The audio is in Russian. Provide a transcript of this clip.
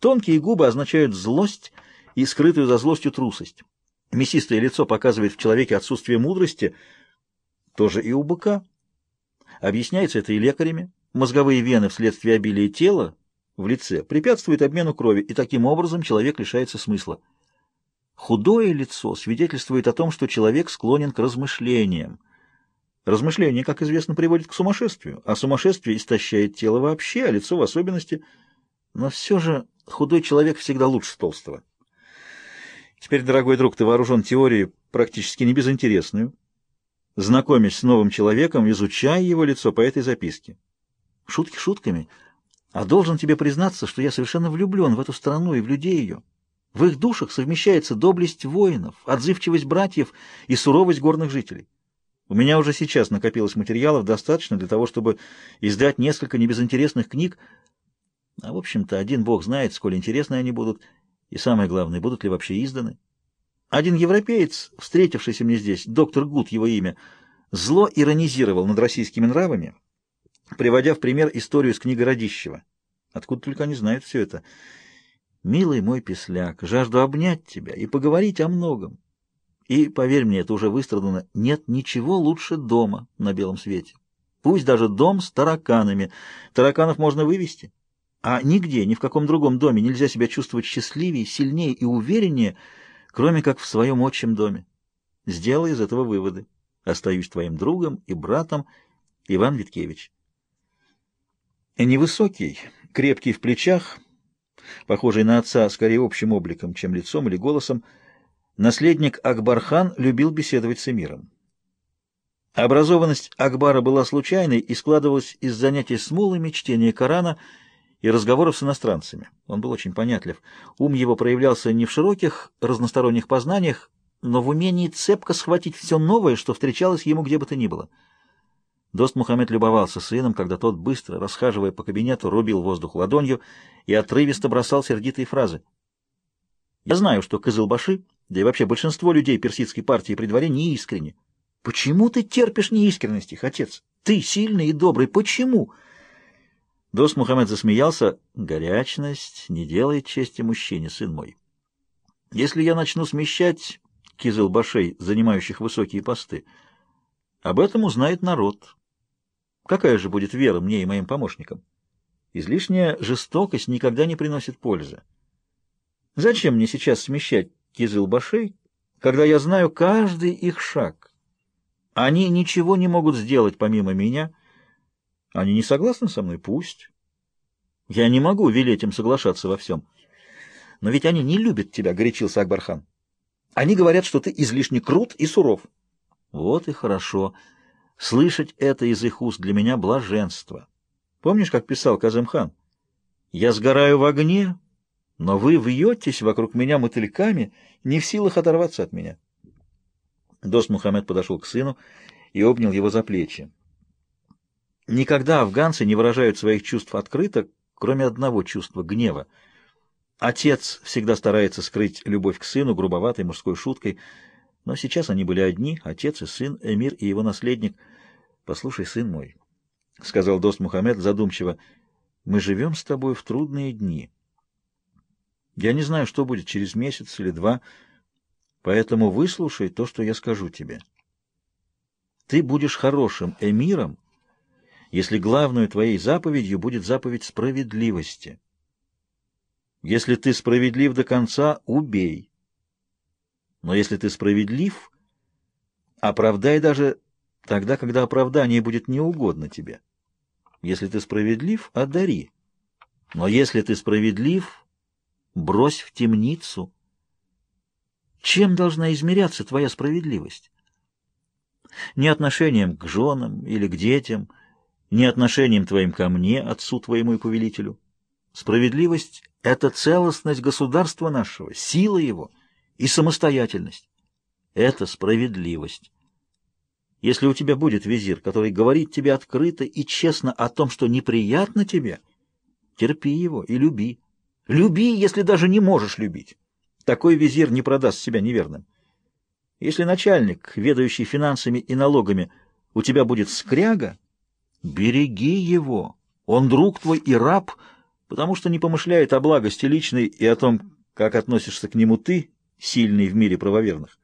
Тонкие губы означают злость и скрытую за злостью трусость. Мясистое лицо показывает в человеке отсутствие мудрости, тоже и у быка. Объясняется это и лекарями. Мозговые вены вследствие обилия тела в лице препятствуют обмену крови, и таким образом человек лишается смысла. Худое лицо свидетельствует о том, что человек склонен к размышлениям. Размышление, как известно, приводит к сумасшествию, а сумасшествие истощает тело вообще, а лицо в особенности. Но все же Худой человек всегда лучше толстого. Теперь, дорогой друг, ты вооружен теорией, практически не безинтересную. Знакомишь с новым человеком, изучай его лицо по этой записке. Шутки шутками, а должен тебе признаться, что я совершенно влюблен в эту страну и в людей ее. В их душах совмещается доблесть воинов, отзывчивость братьев и суровость горных жителей. У меня уже сейчас накопилось материалов достаточно для того, чтобы издать несколько небезынтересных книг, а в общем-то, один бог знает, сколь интересны они будут, и самое главное, будут ли вообще изданы. Один европеец, встретившийся мне здесь, доктор Гуд, его имя, зло иронизировал над российскими нравами, приводя в пример историю с книгой Радищева. Откуда только они знают все это. «Милый мой песляк, жажду обнять тебя и поговорить о многом. И, поверь мне, это уже выстрадано, нет ничего лучше дома на белом свете. Пусть даже дом с тараканами. Тараканов можно вывести». А нигде, ни в каком другом доме нельзя себя чувствовать счастливее, сильнее и увереннее, кроме как в своем отчим доме. Сделай из этого выводы. Остаюсь твоим другом и братом, Иван Виткевич. Невысокий, крепкий в плечах, похожий на отца скорее общим обликом, чем лицом или голосом, наследник Акбархан любил беседовать с эмиром. Образованность Акбара была случайной и складывалась из занятий с чтения Корана — и разговоров с иностранцами. Он был очень понятлив. Ум его проявлялся не в широких, разносторонних познаниях, но в умении цепко схватить все новое, что встречалось ему где бы то ни было. Дост Мухаммед любовался сыном, когда тот, быстро расхаживая по кабинету, рубил воздух ладонью и отрывисто бросал сердитые фразы. «Я знаю, что Кызылбаши, да и вообще большинство людей персидской партии при дворе неискренни. Почему ты терпишь неискренности, отец? Ты сильный и добрый, почему?» Дос Мухаммед засмеялся. «Горячность — не делает чести мужчине, сын мой. Если я начну смещать кизылбашей, занимающих высокие посты, об этом узнает народ. Какая же будет вера мне и моим помощникам? Излишняя жестокость никогда не приносит пользы. Зачем мне сейчас смещать кизылбашей, когда я знаю каждый их шаг? Они ничего не могут сделать помимо меня» Они не согласны со мной? Пусть. Я не могу велеть им соглашаться во всем. Но ведь они не любят тебя, — горячился Акбархан. Они говорят, что ты излишне крут и суров. Вот и хорошо. Слышать это из их уст для меня блаженство. Помнишь, как писал Казымхан? Я сгораю в огне, но вы вьетесь вокруг меня мотыльками, не в силах оторваться от меня. Дос Мухаммед подошел к сыну и обнял его за плечи. Никогда афганцы не выражают своих чувств открыто, кроме одного чувства — гнева. Отец всегда старается скрыть любовь к сыну грубоватой мужской шуткой, но сейчас они были одни, отец и сын, эмир и его наследник. «Послушай, сын мой», — сказал Дост Мухаммед задумчиво, — «мы живем с тобой в трудные дни. Я не знаю, что будет через месяц или два, поэтому выслушай то, что я скажу тебе. Ты будешь хорошим эмиром, — если главную твоей заповедью будет заповедь справедливости. Если ты справедлив до конца, убей. Но если ты справедлив, оправдай даже тогда, когда оправдание будет неугодно тебе. Если ты справедлив, одари. Но если ты справедлив, брось в темницу. Чем должна измеряться твоя справедливость? Не отношением к женам или к детям – не отношением твоим ко мне, отцу твоему и повелителю. Справедливость — это целостность государства нашего, сила его и самостоятельность. Это справедливость. Если у тебя будет визир, который говорит тебе открыто и честно о том, что неприятно тебе, терпи его и люби. Люби, если даже не можешь любить. Такой визир не продаст себя неверным. Если начальник, ведающий финансами и налогами, у тебя будет скряга — Береги его. Он друг твой и раб, потому что не помышляет о благости личной и о том, как относишься к нему ты, сильный в мире правоверных.